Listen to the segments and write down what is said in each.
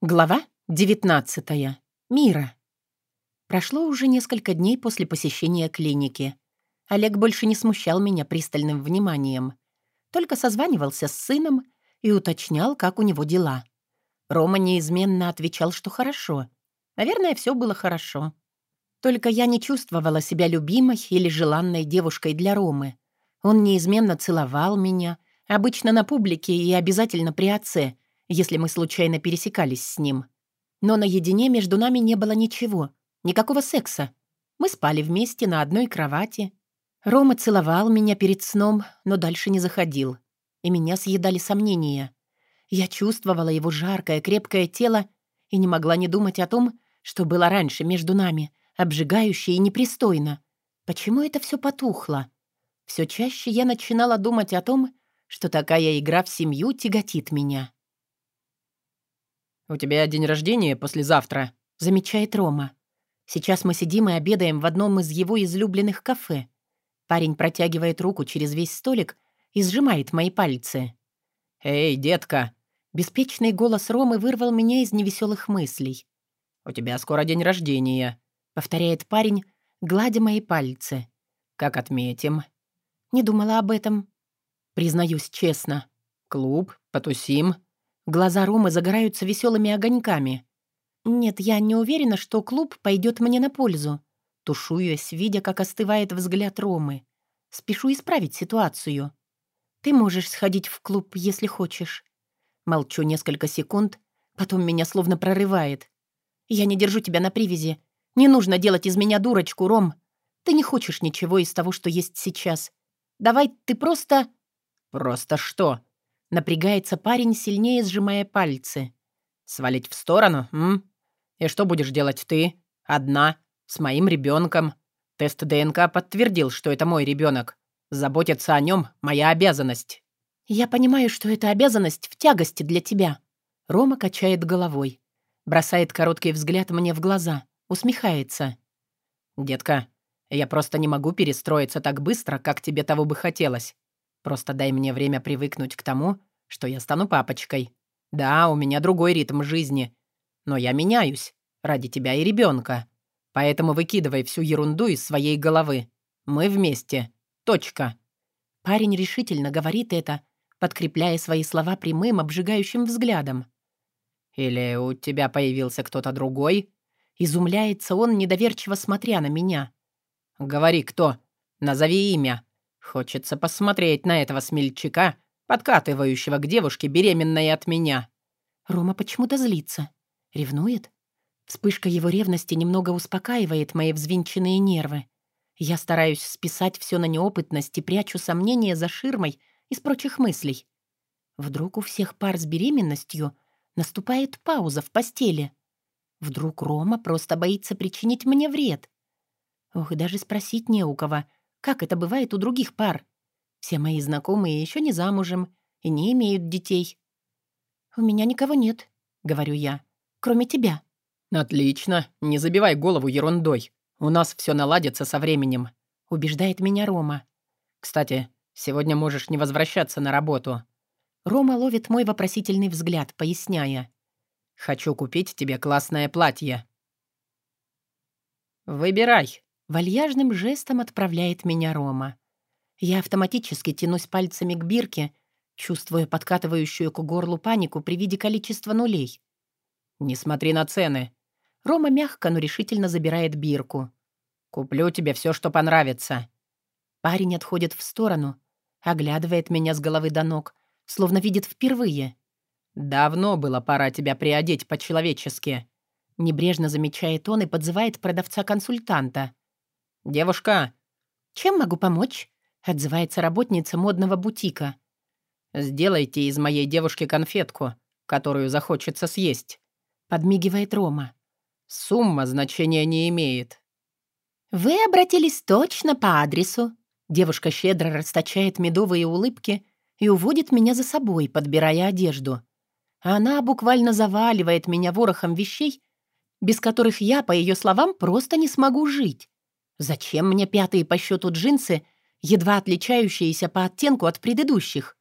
Глава 19. Мира. Прошло уже несколько дней после посещения клиники. Олег больше не смущал меня пристальным вниманием. Только созванивался с сыном и уточнял, как у него дела. Рома неизменно отвечал, что хорошо. Наверное, все было хорошо. Только я не чувствовала себя любимой или желанной девушкой для Ромы. Он неизменно целовал меня, обычно на публике и обязательно при отце — если мы случайно пересекались с ним. Но наедине между нами не было ничего, никакого секса. Мы спали вместе на одной кровати. Рома целовал меня перед сном, но дальше не заходил. И меня съедали сомнения. Я чувствовала его жаркое, крепкое тело и не могла не думать о том, что было раньше между нами, обжигающе и непристойно. Почему это все потухло? Все чаще я начинала думать о том, что такая игра в семью тяготит меня. «У тебя день рождения послезавтра», — замечает Рома. Сейчас мы сидим и обедаем в одном из его излюбленных кафе. Парень протягивает руку через весь столик и сжимает мои пальцы. «Эй, детка!» Беспечный голос Ромы вырвал меня из невеселых мыслей. «У тебя скоро день рождения», — повторяет парень, гладя мои пальцы. «Как отметим?» «Не думала об этом». Признаюсь честно. «Клуб? Потусим?» Глаза Ромы загораются веселыми огоньками. «Нет, я не уверена, что клуб пойдет мне на пользу». Тушуюсь, видя, как остывает взгляд Ромы. Спешу исправить ситуацию. «Ты можешь сходить в клуб, если хочешь». Молчу несколько секунд, потом меня словно прорывает. «Я не держу тебя на привязи. Не нужно делать из меня дурочку, Ром. Ты не хочешь ничего из того, что есть сейчас. Давай ты просто...» «Просто что?» Напрягается парень, сильнее сжимая пальцы. «Свалить в сторону, м? И что будешь делать ты? Одна? С моим ребенком? Тест ДНК подтвердил, что это мой ребенок. Заботиться о нем — моя обязанность». «Я понимаю, что это обязанность в тягости для тебя». Рома качает головой. Бросает короткий взгляд мне в глаза. Усмехается. «Детка, я просто не могу перестроиться так быстро, как тебе того бы хотелось. Просто дай мне время привыкнуть к тому, что я стану папочкой. Да, у меня другой ритм жизни. Но я меняюсь. Ради тебя и ребенка. Поэтому выкидывай всю ерунду из своей головы. Мы вместе. Точка. Парень решительно говорит это, подкрепляя свои слова прямым, обжигающим взглядом. «Или у тебя появился кто-то другой?» Изумляется он, недоверчиво смотря на меня. «Говори, кто. Назови имя. Хочется посмотреть на этого смельчака, подкатывающего к девушке, беременной от меня. Рома почему-то злится. Ревнует? Вспышка его ревности немного успокаивает мои взвинченные нервы. Я стараюсь списать все на неопытность и прячу сомнения за ширмой из прочих мыслей. Вдруг у всех пар с беременностью наступает пауза в постели. Вдруг Рома просто боится причинить мне вред. Ох, даже спросить не у кого — как это бывает у других пар. Все мои знакомые еще не замужем и не имеют детей. «У меня никого нет», — говорю я, — «кроме тебя». «Отлично, не забивай голову ерундой. У нас все наладится со временем», — убеждает меня Рома. «Кстати, сегодня можешь не возвращаться на работу». Рома ловит мой вопросительный взгляд, поясняя. «Хочу купить тебе классное платье». «Выбирай», Вальяжным жестом отправляет меня Рома. Я автоматически тянусь пальцами к бирке, чувствуя подкатывающую к горлу панику при виде количества нулей. «Не смотри на цены». Рома мягко, но решительно забирает бирку. «Куплю тебе все, что понравится». Парень отходит в сторону, оглядывает меня с головы до ног, словно видит впервые. «Давно было пора тебя приодеть по-человечески», — небрежно замечает он и подзывает продавца-консультанта. «Девушка!» «Чем могу помочь?» — отзывается работница модного бутика. «Сделайте из моей девушки конфетку, которую захочется съесть», — подмигивает Рома. «Сумма значения не имеет». «Вы обратились точно по адресу». Девушка щедро расточает медовые улыбки и уводит меня за собой, подбирая одежду. Она буквально заваливает меня ворохом вещей, без которых я, по ее словам, просто не смогу жить. Зачем мне пятые по счету джинсы, едва отличающиеся по оттенку от предыдущих?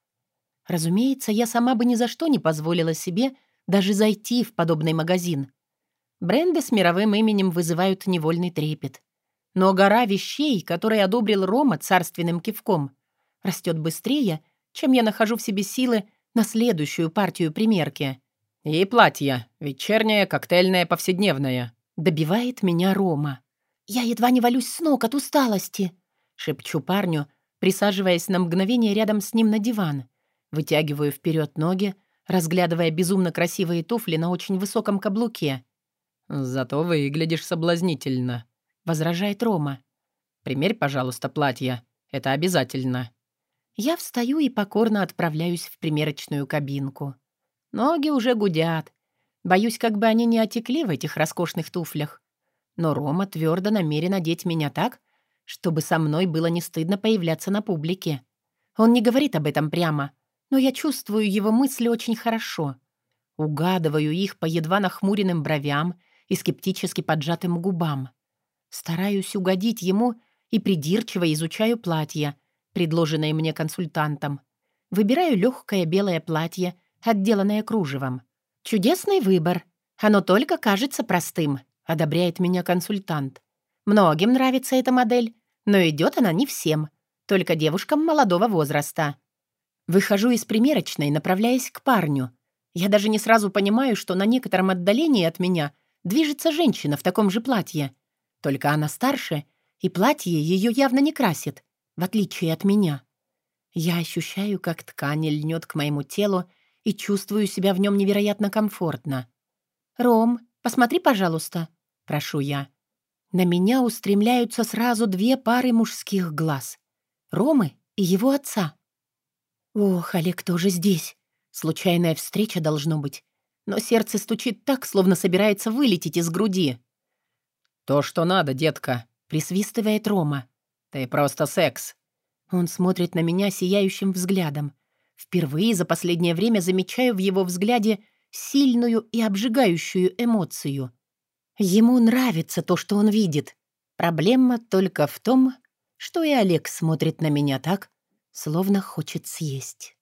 Разумеется, я сама бы ни за что не позволила себе даже зайти в подобный магазин. Бренды с мировым именем вызывают невольный трепет. Но гора вещей, которые одобрил Рома царственным кивком, растет быстрее, чем я нахожу в себе силы на следующую партию примерки. «И платье. Вечернее, коктейльное, повседневное», — добивает меня Рома. «Я едва не валюсь с ног от усталости», — шепчу парню, присаживаясь на мгновение рядом с ним на диван. Вытягиваю вперед ноги, разглядывая безумно красивые туфли на очень высоком каблуке. «Зато выглядишь соблазнительно», — возражает Рома. «Примерь, пожалуйста, платье. Это обязательно». Я встаю и покорно отправляюсь в примерочную кабинку. Ноги уже гудят. Боюсь, как бы они не отекли в этих роскошных туфлях. Но Рома твердо намерен одеть меня так, чтобы со мной было не стыдно появляться на публике. Он не говорит об этом прямо, но я чувствую его мысли очень хорошо. Угадываю их по едва нахмуренным бровям и скептически поджатым губам. Стараюсь угодить ему и придирчиво изучаю платье, предложенное мне консультантом. Выбираю легкое белое платье, отделанное кружевом. «Чудесный выбор. Оно только кажется простым», — одобряет меня консультант. «Многим нравится эта модель, но идет она не всем, только девушкам молодого возраста». Выхожу из примерочной, направляясь к парню. Я даже не сразу понимаю, что на некотором отдалении от меня движется женщина в таком же платье. Только она старше, и платье ее явно не красит, в отличие от меня. Я ощущаю, как ткань льнет к моему телу и чувствую себя в нем невероятно комфортно. «Ром, посмотри, пожалуйста», — прошу я. На меня устремляются сразу две пары мужских глаз. Ромы и его отца. Ох, Олег тоже здесь. Случайная встреча должно быть. Но сердце стучит так, словно собирается вылететь из груди. «То, что надо, детка», — присвистывает Рома. «Ты просто секс». Он смотрит на меня сияющим взглядом. Впервые за последнее время замечаю в его взгляде сильную и обжигающую эмоцию. Ему нравится то, что он видит. Проблема только в том, что и Олег смотрит на меня так, словно хочет съесть.